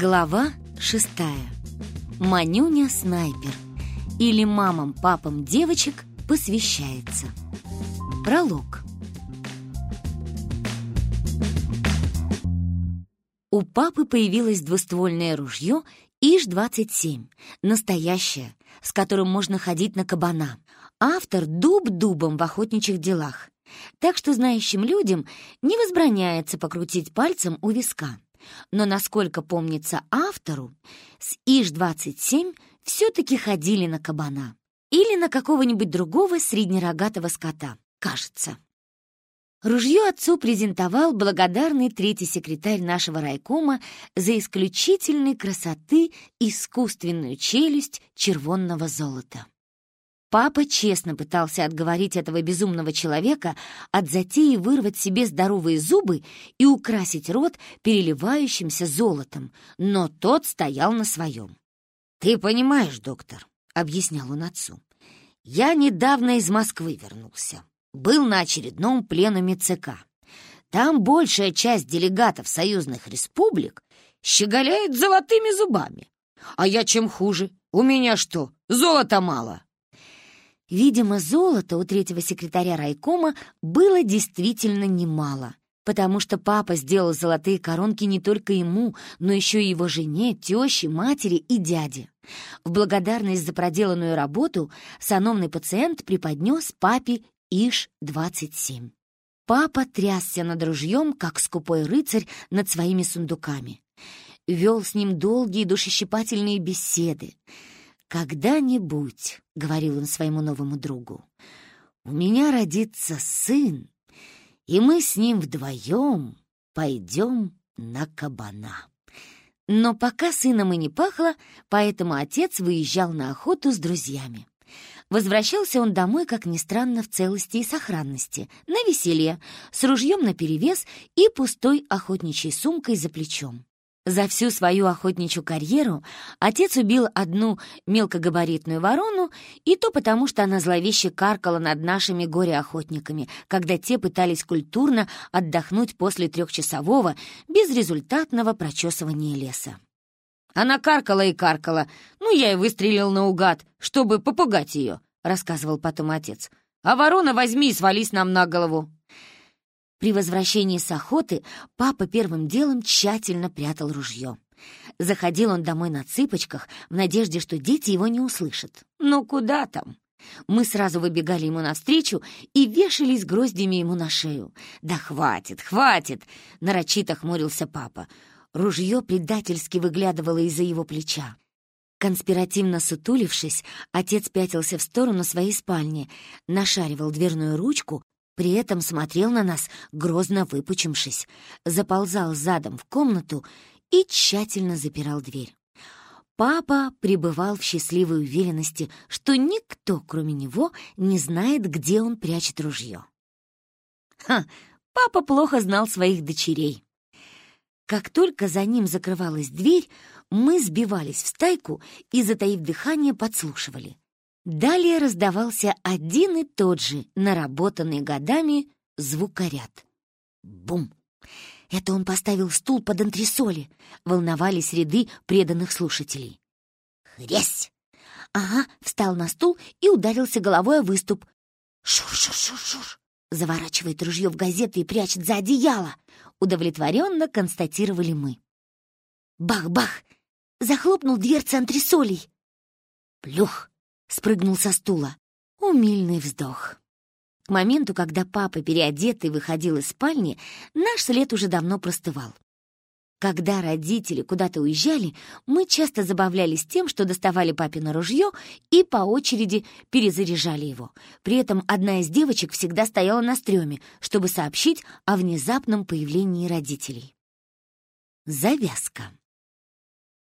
Глава шестая. Манюня снайпер. Или мамам, папам девочек посвящается. Пролог. У папы появилось двуствольное ружье ИЖ-27, настоящее, с которым можно ходить на кабана. Автор дуб дубом в охотничьих делах. Так что знающим людям не возбраняется покрутить пальцем у виска. Но, насколько помнится автору, с ИЖ-27 все-таки ходили на кабана. Или на какого-нибудь другого среднерогатого скота, кажется. Ружье отцу презентовал благодарный третий секретарь нашего райкома за исключительной красоты искусственную челюсть червонного золота. Папа честно пытался отговорить этого безумного человека от затеи вырвать себе здоровые зубы и украсить рот переливающимся золотом, но тот стоял на своем. «Ты понимаешь, доктор», — объяснял он отцу, — «я недавно из Москвы вернулся. Был на очередном пленуме ЦК. Там большая часть делегатов союзных республик щеголяет золотыми зубами. А я чем хуже? У меня что, золота мало?» Видимо, золота у третьего секретаря райкома было действительно немало, потому что папа сделал золотые коронки не только ему, но еще и его жене, теще, матери и дяде. В благодарность за проделанную работу сановный пациент преподнес папе Иш-27. Папа трясся над ружьем, как скупой рыцарь над своими сундуками. Вел с ним долгие душещипательные беседы — «Когда-нибудь», — говорил он своему новому другу, — «у меня родится сын, и мы с ним вдвоем пойдем на кабана». Но пока сыном и не пахло, поэтому отец выезжал на охоту с друзьями. Возвращался он домой, как ни странно, в целости и сохранности, на веселье, с ружьем наперевес и пустой охотничьей сумкой за плечом. За всю свою охотничью карьеру отец убил одну мелкогабаритную ворону, и то потому, что она зловеще каркала над нашими горе-охотниками, когда те пытались культурно отдохнуть после трехчасового, безрезультатного прочесывания леса. Она каркала и каркала, ну, я и выстрелил наугад, чтобы попугать ее, — рассказывал потом отец. А ворона возьми и свались нам на голову. При возвращении с охоты папа первым делом тщательно прятал ружье. Заходил он домой на цыпочках в надежде, что дети его не услышат. Но куда там? Мы сразу выбегали ему навстречу и вешались гроздями ему на шею. «Да хватит, хватит!» — нарочито хмурился папа. Ружье предательски выглядывало из-за его плеча. Конспиративно сутулившись, отец пятился в сторону своей спальни, нашаривал дверную ручку, при этом смотрел на нас, грозно выпучившись, заползал задом в комнату и тщательно запирал дверь. Папа пребывал в счастливой уверенности, что никто, кроме него, не знает, где он прячет ружье. Ха, папа плохо знал своих дочерей. Как только за ним закрывалась дверь, мы сбивались в стайку и, затаив дыхание, подслушивали. Далее раздавался один и тот же, наработанный годами, звукоряд. Бум! Это он поставил стул под антресоли. Волновались ряды преданных слушателей. Хрясь! Ага, встал на стул и ударился головой о выступ. Шур-шур-шур-шур! Заворачивает ружье в газеты и прячет за одеяло. Удовлетворенно констатировали мы. Бах-бах! Захлопнул дверцы антресолей. Плюх! Спрыгнул со стула. Умильный вздох. К моменту, когда папа, переодетый, выходил из спальни, наш след уже давно простывал. Когда родители куда-то уезжали, мы часто забавлялись тем, что доставали папино ружье и по очереди перезаряжали его. При этом одна из девочек всегда стояла на стреме, чтобы сообщить о внезапном появлении родителей. Завязка.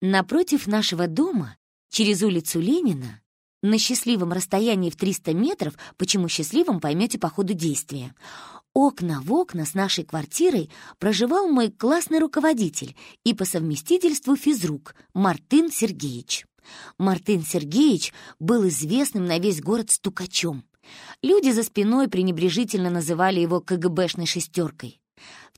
Напротив нашего дома, через улицу Ленина, на счастливом расстоянии в 300 метров, почему счастливым поймете по ходу действия. Окна в окна с нашей квартирой проживал мой классный руководитель и по совместительству физрук Мартын Сергеевич. Мартын Сергеевич был известным на весь город стукачом. Люди за спиной пренебрежительно называли его КГБшной шестеркой.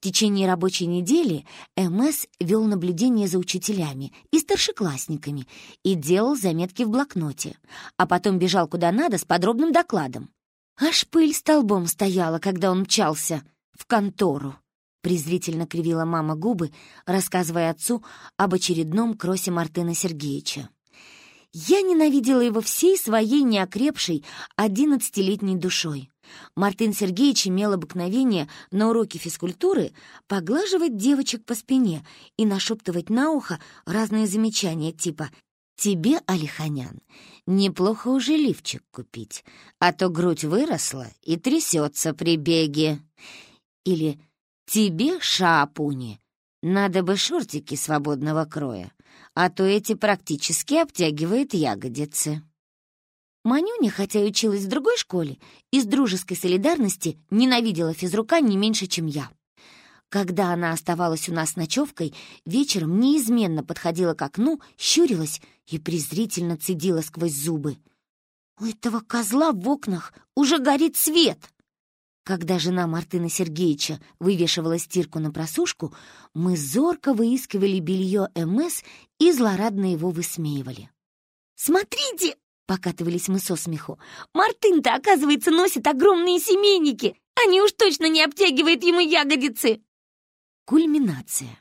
В течение рабочей недели МС вел наблюдение за учителями и старшеклассниками и делал заметки в блокноте, а потом бежал куда надо с подробным докладом. Аж пыль столбом стояла, когда он мчался в контору. Презрительно кривила мама губы, рассказывая отцу об очередном кросе Мартына Сергеевича. Я ненавидела его всей своей неокрепшей одиннадцатилетней душой. Мартын Сергеевич имел обыкновение на уроке физкультуры поглаживать девочек по спине и нашептывать на ухо разные замечания типа «Тебе, Алиханян, неплохо уже лифчик купить, а то грудь выросла и трясется при беге». Или «Тебе, Шаапуни, надо бы шортики свободного кроя, а то эти практически обтягивают ягодицы». Манюня, хотя и училась в другой школе, из дружеской солидарности ненавидела физрука не меньше, чем я. Когда она оставалась у нас ночевкой, вечером неизменно подходила к окну, щурилась и презрительно цедила сквозь зубы. «У этого козла в окнах уже горит свет!» Когда жена Мартына Сергеевича вывешивала стирку на просушку, мы зорко выискивали белье МС и злорадно его высмеивали. «Смотрите!» Покатывались мы со смеху. «Мартын-то, оказывается, носит огромные семейники! Они уж точно не обтягивают ему ягодицы!» Кульминация.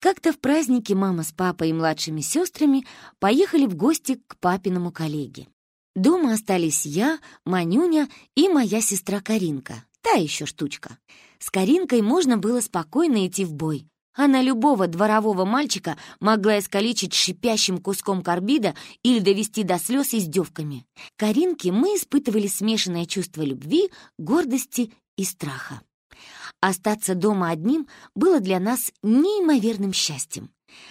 Как-то в празднике мама с папой и младшими сестрами поехали в гости к папиному коллеге. Дома остались я, Манюня и моя сестра Каринка, та еще штучка. С Каринкой можно было спокойно идти в бой. Она любого дворового мальчика могла искалечить шипящим куском карбида или довести до слез издевками. Каринке мы испытывали смешанное чувство любви, гордости и страха. Остаться дома одним было для нас неимоверным счастьем.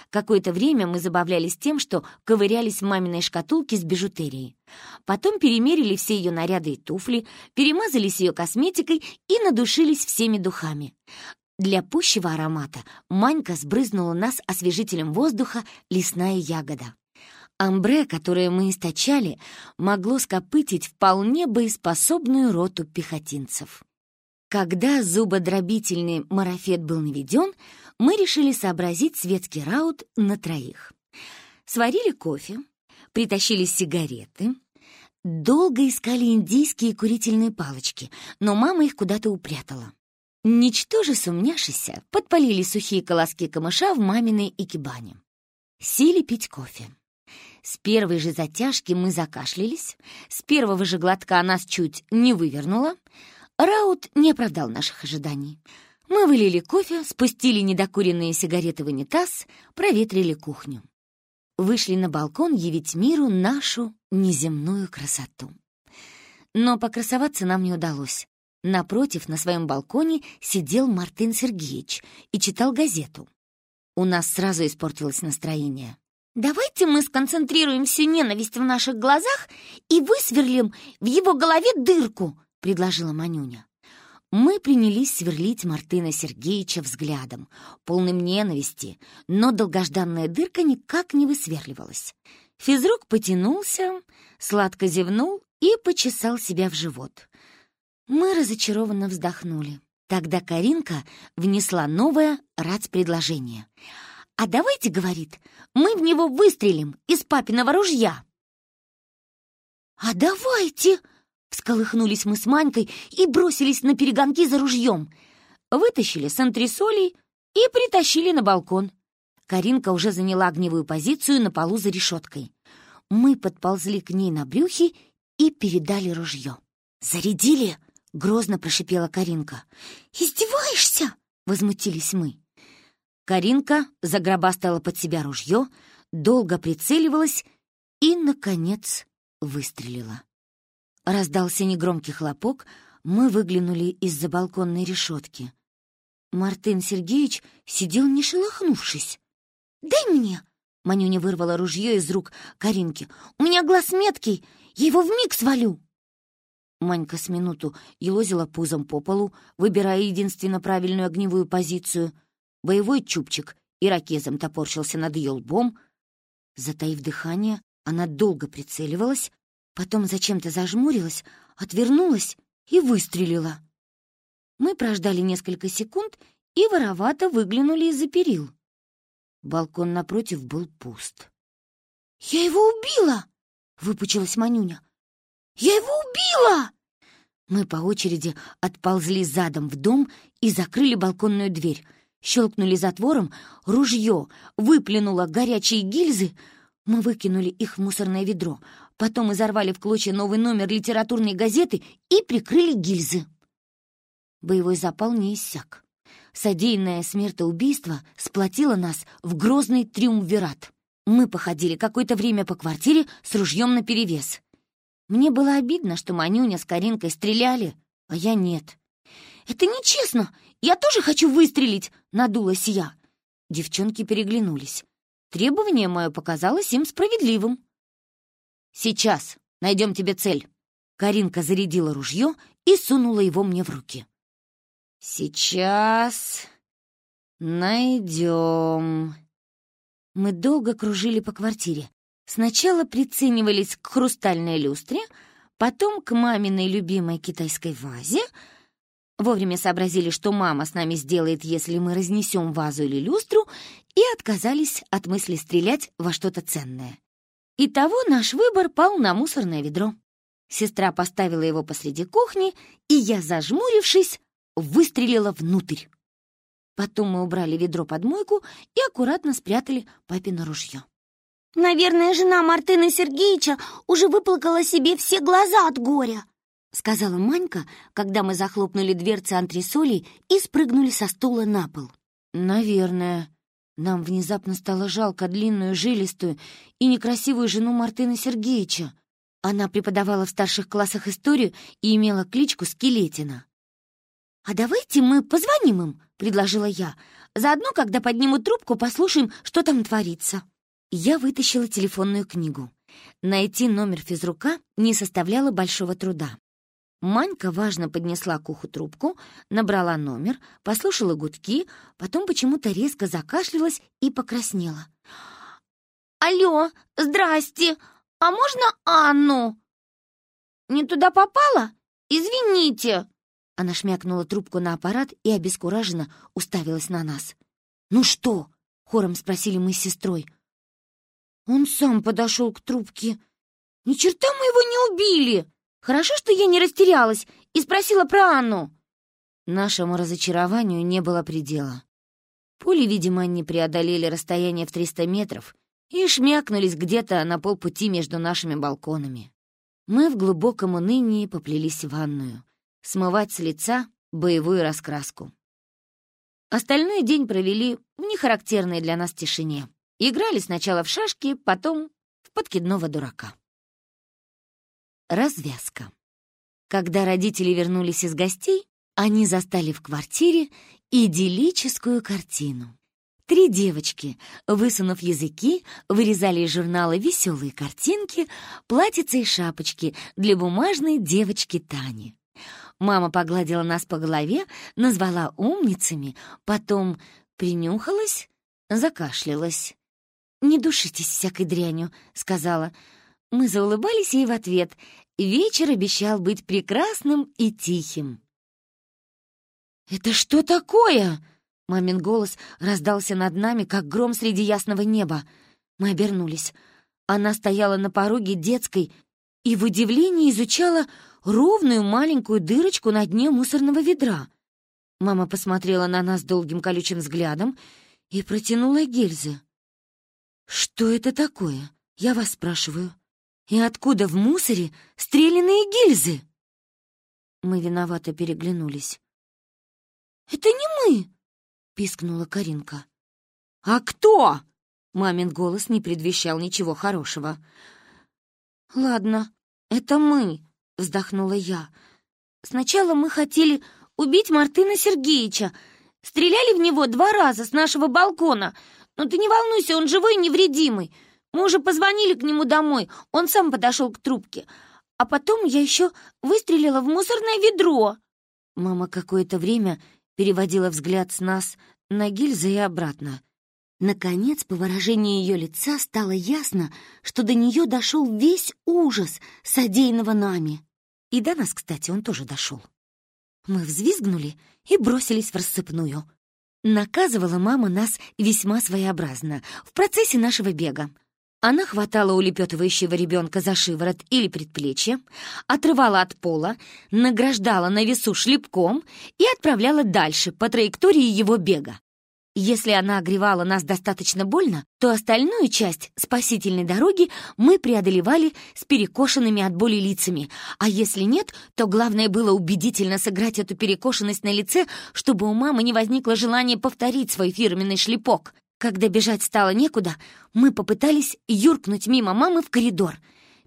Какое-то время мы забавлялись тем, что ковырялись в маминой шкатулке с бижутерией. Потом перемерили все ее наряды и туфли, перемазались ее косметикой и надушились всеми духами. Для пущего аромата Манька сбрызнула нас освежителем воздуха лесная ягода. Амбре, которое мы источали, могло скопытить вполне боеспособную роту пехотинцев. Когда зубодробительный марафет был наведен, мы решили сообразить светский раут на троих. Сварили кофе, притащили сигареты, долго искали индийские курительные палочки, но мама их куда-то упрятала. Ничтоже сумняшися, подпалили сухие колоски камыша в маминой икебане. Сели пить кофе. С первой же затяжки мы закашлялись, с первого же глотка нас чуть не вывернуло. Раут не оправдал наших ожиданий. Мы вылили кофе, спустили недокуренные сигареты в унитаз, проветрили кухню. Вышли на балкон явить миру нашу неземную красоту. Но покрасоваться нам не удалось. Напротив, на своем балконе, сидел Мартын Сергеевич и читал газету. У нас сразу испортилось настроение. «Давайте мы сконцентрируем всю ненависть в наших глазах и высверлим в его голове дырку», — предложила Манюня. Мы принялись сверлить Мартына Сергеевича взглядом, полным ненависти, но долгожданная дырка никак не высверливалась. Физрук потянулся, сладко зевнул и почесал себя в живот. Мы разочарованно вздохнули. Тогда Каринка внесла новое рац-предложение. «А давайте, — говорит, — мы в него выстрелим из папиного ружья!» «А давайте!» — всколыхнулись мы с Манькой и бросились на перегонки за ружьем. Вытащили с антресолей и притащили на балкон. Каринка уже заняла огневую позицию на полу за решеткой. Мы подползли к ней на брюхе и передали ружье. «Зарядили!» — грозно прошипела Каринка. «Издеваешься?» — возмутились мы. Каринка загробастала под себя ружье, долго прицеливалась и, наконец, выстрелила. Раздался негромкий хлопок, мы выглянули из-за балконной решетки. Мартын Сергеевич сидел, не шелохнувшись. «Дай мне!» — Манюня вырвала ружье из рук Каринки. «У меня глаз меткий, я его вмиг свалю!» Манька с минуту елозила пузом по полу, выбирая единственно правильную огневую позицию. Боевой чубчик ирокезом топорщился над ее лбом. Затаив дыхание, она долго прицеливалась, потом зачем-то зажмурилась, отвернулась и выстрелила. Мы прождали несколько секунд и воровато выглянули из-за перил. Балкон напротив был пуст. «Я его убила!» — выпучилась Манюня. «Я его убила!» Мы по очереди отползли задом в дом и закрыли балконную дверь. Щелкнули затвором, ружье выплюнуло горячие гильзы. Мы выкинули их в мусорное ведро. Потом изорвали в клочья новый номер литературной газеты и прикрыли гильзы. Боевой запал не иссяк. Содеянное смертоубийство сплотило нас в грозный триумвират. Мы походили какое-то время по квартире с ружьем наперевес. Мне было обидно, что Манюня с Каринкой стреляли, а я нет. «Это нечестно! Я тоже хочу выстрелить!» — надулась я. Девчонки переглянулись. Требование мое показалось им справедливым. «Сейчас найдем тебе цель». Каринка зарядила ружье и сунула его мне в руки. «Сейчас найдем». Мы долго кружили по квартире. Сначала приценивались к хрустальной люстре, потом к маминой любимой китайской вазе. Вовремя сообразили, что мама с нами сделает, если мы разнесем вазу или люстру, и отказались от мысли стрелять во что-то ценное. Итого наш выбор пал на мусорное ведро. Сестра поставила его посреди кухни, и я, зажмурившись, выстрелила внутрь. Потом мы убрали ведро под мойку и аккуратно спрятали папино ружье. «Наверное, жена Мартына Сергеевича уже выплакала себе все глаза от горя», сказала Манька, когда мы захлопнули дверцы антресолей и спрыгнули со стула на пол. «Наверное», нам внезапно стало жалко длинную, жилистую и некрасивую жену Мартына Сергеевича. Она преподавала в старших классах историю и имела кличку Скелетина. «А давайте мы позвоним им», — предложила я. «Заодно, когда поднимут трубку, послушаем, что там творится». Я вытащила телефонную книгу. Найти номер физрука не составляло большого труда. Манька важно поднесла к уху трубку, набрала номер, послушала гудки, потом почему-то резко закашлялась и покраснела. «Алло, здрасте! А можно Анну?» «Не туда попала? Извините!» Она шмякнула трубку на аппарат и обескураженно уставилась на нас. «Ну что?» — хором спросили мы с сестрой. Он сам подошел к трубке. «Ни черта мы его не убили!» Хорошо, что я не растерялась и спросила про Анну. Нашему разочарованию не было предела. Пули, видимо, не преодолели расстояние в 300 метров и шмякнулись где-то на полпути между нашими балконами. Мы в глубоком унынии поплелись в ванную, смывать с лица боевую раскраску. Остальной день провели в нехарактерной для нас тишине. Играли сначала в шашки, потом в подкидного дурака. Развязка. Когда родители вернулись из гостей, они застали в квартире идиллическую картину. Три девочки, высунув языки, вырезали из журнала веселые картинки, платьица и шапочки для бумажной девочки Тани. Мама погладила нас по голове, назвала умницами, потом принюхалась, закашлялась. «Не душитесь всякой дрянью», — сказала. Мы заулыбались ей в ответ. Вечер обещал быть прекрасным и тихим. «Это что такое?» Мамин голос раздался над нами, как гром среди ясного неба. Мы обернулись. Она стояла на пороге детской и в удивлении изучала ровную маленькую дырочку на дне мусорного ведра. Мама посмотрела на нас долгим колючим взглядом и протянула гильзы. «Что это такое? Я вас спрашиваю». И откуда в мусоре стрелянные гильзы? Мы виновато переглянулись. «Это не мы!» — пискнула Каринка. «А кто?» — мамин голос не предвещал ничего хорошего. «Ладно, это мы», — вздохнула я. «Сначала мы хотели убить Мартына Сергеевича. Стреляли в него два раза с нашего балкона. Но ты не волнуйся, он живой и невредимый. Мы уже позвонили к нему домой, он сам подошел к трубке. А потом я еще выстрелила в мусорное ведро». Мама какое-то время переводила взгляд с нас на гильзы и обратно. Наконец, по выражению ее лица стало ясно, что до нее дошел весь ужас содеянного нами. И до нас, кстати, он тоже дошел. Мы взвизгнули и бросились в рассыпную. Наказывала мама нас весьма своеобразно в процессе нашего бега. Она хватала улепетывающего ребенка за шиворот или предплечье, отрывала от пола, награждала на весу шлепком и отправляла дальше по траектории его бега. Если она огревала нас достаточно больно, то остальную часть спасительной дороги мы преодолевали с перекошенными от боли лицами, а если нет, то главное было убедительно сыграть эту перекошенность на лице, чтобы у мамы не возникло желания повторить свой фирменный шлепок. Когда бежать стало некуда, мы попытались юркнуть мимо мамы в коридор.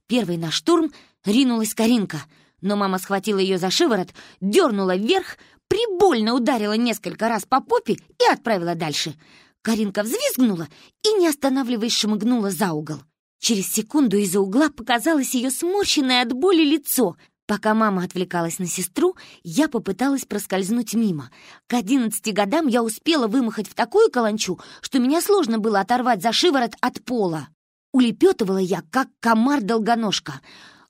Первый на штурм ринулась Каринка, но мама схватила ее за шиворот, дернула вверх, прибольно ударила несколько раз по попе и отправила дальше. Каринка взвизгнула и, не останавливаясь, шмыгнула за угол. Через секунду из-за угла показалось ее сморщенное от боли лицо. Пока мама отвлекалась на сестру, я попыталась проскользнуть мимо. К одиннадцати годам я успела вымахать в такую каланчу, что меня сложно было оторвать за шиворот от пола. Улепетывала я, как комар-долгоножка,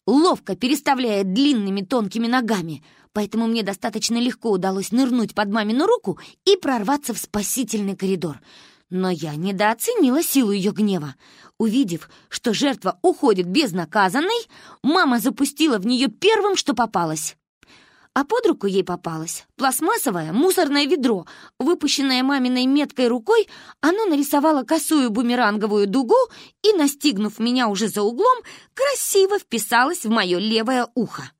ловко переставляя длинными тонкими ногами — поэтому мне достаточно легко удалось нырнуть под мамину руку и прорваться в спасительный коридор. Но я недооценила силу ее гнева. Увидев, что жертва уходит безнаказанной, мама запустила в нее первым, что попалось. А под руку ей попалось пластмассовое мусорное ведро. Выпущенное маминой меткой рукой, оно нарисовало косую бумеранговую дугу и, настигнув меня уже за углом, красиво вписалось в мое левое ухо.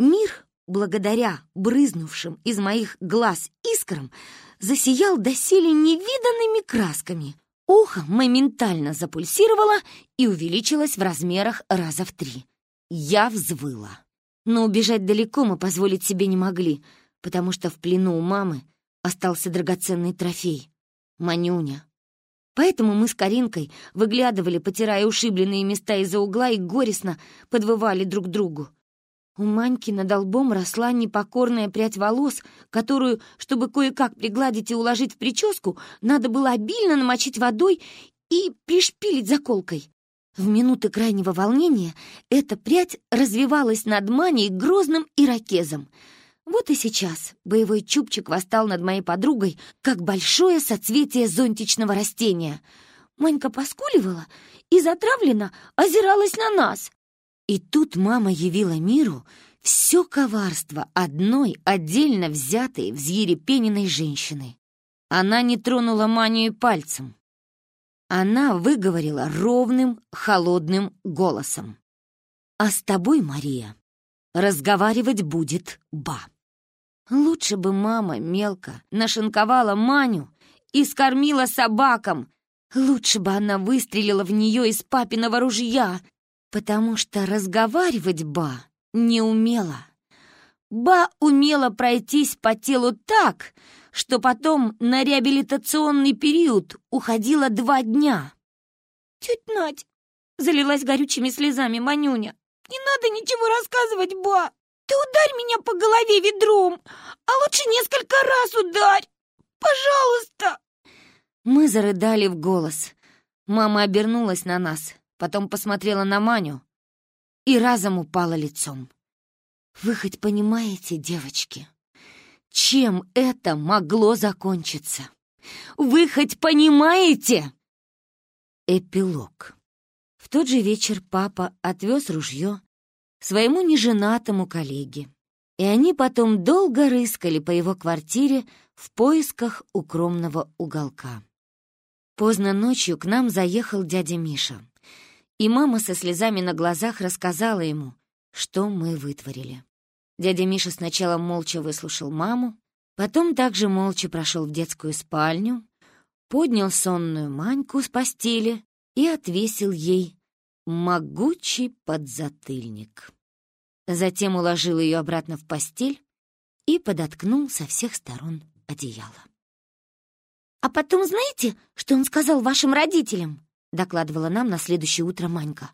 Мир благодаря брызнувшим из моих глаз искрам, засиял доселе невиданными красками. Ухо моментально запульсировало и увеличилось в размерах раза в три. Я взвыла. Но убежать далеко мы позволить себе не могли, потому что в плену у мамы остался драгоценный трофей — Манюня. Поэтому мы с Каринкой выглядывали, потирая ушибленные места из-за угла и горестно подвывали друг другу. У Маньки над лбом росла непокорная прядь волос, которую, чтобы кое-как пригладить и уложить в прическу, надо было обильно намочить водой и пришпилить заколкой. В минуты крайнего волнения эта прядь развивалась над Маней грозным ирокезом. Вот и сейчас боевой чубчик восстал над моей подругой, как большое соцветие зонтичного растения. Манька поскуливала и затравленно озиралась на нас. И тут мама явила миру все коварство одной отдельно взятой взъерепененной женщины. Она не тронула Манию пальцем. Она выговорила ровным, холодным голосом. «А с тобой, Мария, разговаривать будет Ба». Лучше бы мама мелко нашинковала Маню и скормила собакам. Лучше бы она выстрелила в нее из папиного ружья, потому что разговаривать Ба не умела. Ба умела пройтись по телу так, что потом на реабилитационный период уходила два дня. «Тетя Надь!» — залилась горючими слезами Манюня. «Не надо ничего рассказывать, Ба! Ты ударь меня по голове ведром, а лучше несколько раз ударь! Пожалуйста!» Мы зарыдали в голос. Мама обернулась на нас, потом посмотрела на Маню и разом упала лицом. «Вы хоть понимаете, девочки, чем это могло закончиться? Вы хоть понимаете?» Эпилог. В тот же вечер папа отвез ружье своему неженатому коллеге, и они потом долго рыскали по его квартире в поисках укромного уголка. Поздно ночью к нам заехал дядя Миша и мама со слезами на глазах рассказала ему, что мы вытворили. Дядя Миша сначала молча выслушал маму, потом также молча прошел в детскую спальню, поднял сонную Маньку с постели и отвесил ей могучий подзатыльник. Затем уложил ее обратно в постель и подоткнул со всех сторон одеяло. «А потом знаете, что он сказал вашим родителям?» — докладывала нам на следующее утро Манька.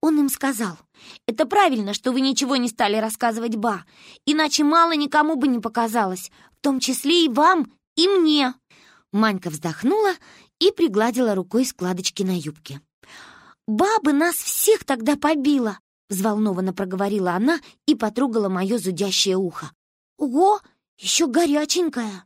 «Он им сказал, это правильно, что вы ничего не стали рассказывать Ба, иначе мало никому бы не показалось, в том числе и вам, и мне». Манька вздохнула и пригладила рукой складочки на юбке. «Баба нас всех тогда побила!» — взволнованно проговорила она и потрогала мое зудящее ухо. «Ого, еще горяченькое!»